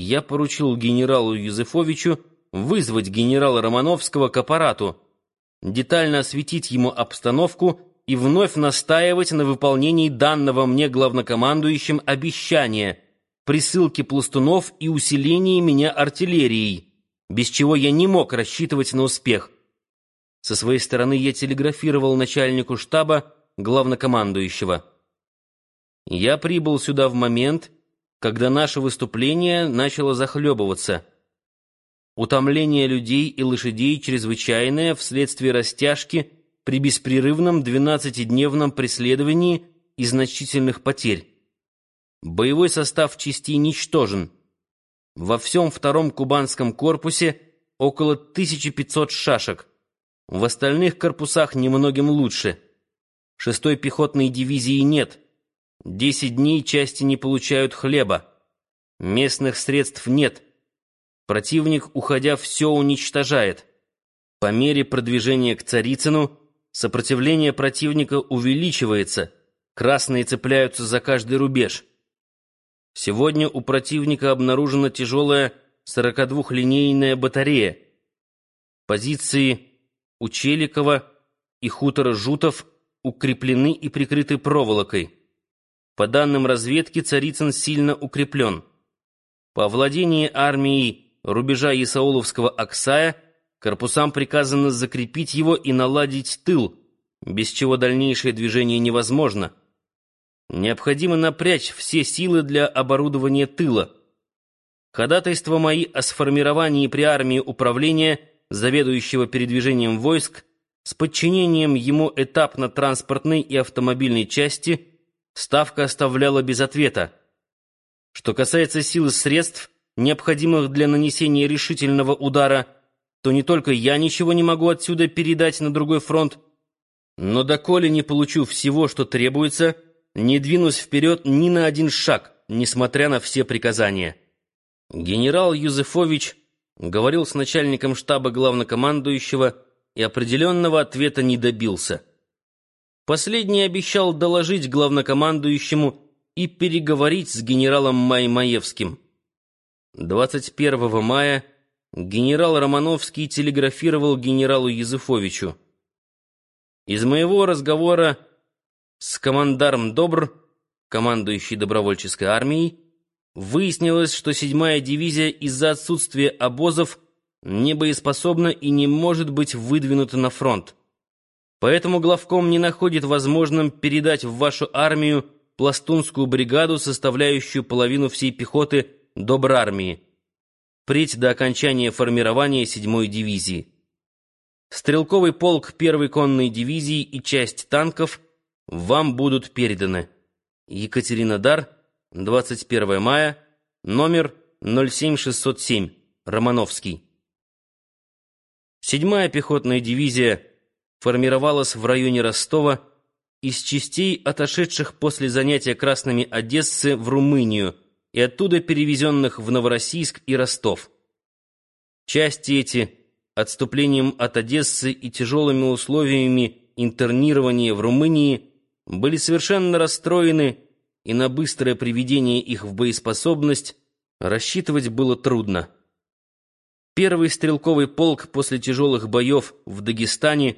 я поручил генералу Юзефовичу вызвать генерала Романовского к аппарату, детально осветить ему обстановку и вновь настаивать на выполнении данного мне главнокомандующим обещания присылки пластунов и усилении меня артиллерией, без чего я не мог рассчитывать на успех. Со своей стороны я телеграфировал начальнику штаба главнокомандующего. Я прибыл сюда в момент, когда наше выступление начало захлебываться. Утомление людей и лошадей чрезвычайное вследствие растяжки при беспрерывном двенадцатидневном преследовании и значительных потерь. Боевой состав частей ничтожен. Во всем втором кубанском корпусе около 1500 шашек. В остальных корпусах немногим лучше. Шестой пехотной дивизии нет. Десять дней части не получают хлеба. Местных средств нет. Противник, уходя, все уничтожает. По мере продвижения к Царицыну сопротивление противника увеличивается, красные цепляются за каждый рубеж. Сегодня у противника обнаружена тяжелая 42-линейная батарея. Позиции у Челикова и хутора Жутов укреплены и прикрыты проволокой. По данным разведки, Царицын сильно укреплен. По владении армией рубежа Исауловского Аксая корпусам приказано закрепить его и наладить тыл, без чего дальнейшее движение невозможно. Необходимо напрячь все силы для оборудования тыла. Ходатайства мои о сформировании при армии управления – заведующего передвижением войск, с подчинением ему этапно-транспортной и автомобильной части, Ставка оставляла без ответа. Что касается сил и средств, необходимых для нанесения решительного удара, то не только я ничего не могу отсюда передать на другой фронт, но доколе не получу всего, что требуется, не двинусь вперед ни на один шаг, несмотря на все приказания. Генерал Юзефович говорил с начальником штаба главнокомандующего и определенного ответа не добился. Последний обещал доложить главнокомандующему и переговорить с генералом Маймаевским. 21 мая генерал Романовский телеграфировал генералу Языфовичу. Из моего разговора с командарм Добр, командующий добровольческой армией, Выяснилось, что седьмая дивизия из-за отсутствия обозов не боеспособна и не может быть выдвинута на фронт. Поэтому главком не находит возможным передать в вашу армию пластунскую бригаду, составляющую половину всей пехоты Добрармии, впредь до окончания формирования седьмой дивизии. Стрелковый полк первой конной дивизии и часть танков вам будут переданы. Екатеринодар, 21 мая, номер 07607, Романовский. Седьмая пехотная дивизия формировалась в районе Ростова из частей, отошедших после занятия красными Одессы в Румынию и оттуда перевезенных в Новороссийск и Ростов. Части эти отступлением от Одессы и тяжелыми условиями интернирования в Румынии были совершенно расстроены и на быстрое приведение их в боеспособность рассчитывать было трудно. Первый стрелковый полк после тяжелых боев в Дагестане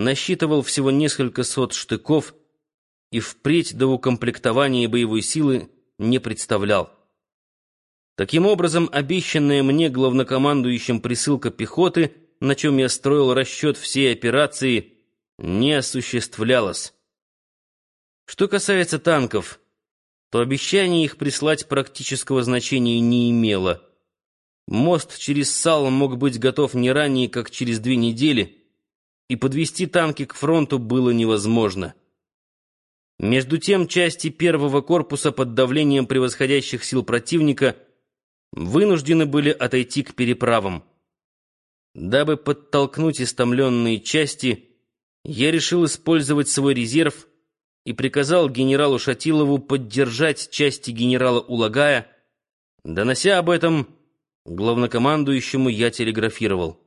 насчитывал всего несколько сот штыков и впредь до укомплектования боевой силы не представлял. Таким образом, обещанная мне главнокомандующим присылка пехоты, на чем я строил расчет всей операции, не осуществлялась. Что касается танков, то обещание их прислать практического значения не имело. Мост через Сал мог быть готов не ранее, как через две недели, и подвести танки к фронту было невозможно. Между тем, части первого корпуса под давлением превосходящих сил противника вынуждены были отойти к переправам. Дабы подтолкнуть истомленные части, я решил использовать свой резерв и приказал генералу Шатилову поддержать части генерала Улагая. Донося об этом, главнокомандующему я телеграфировал.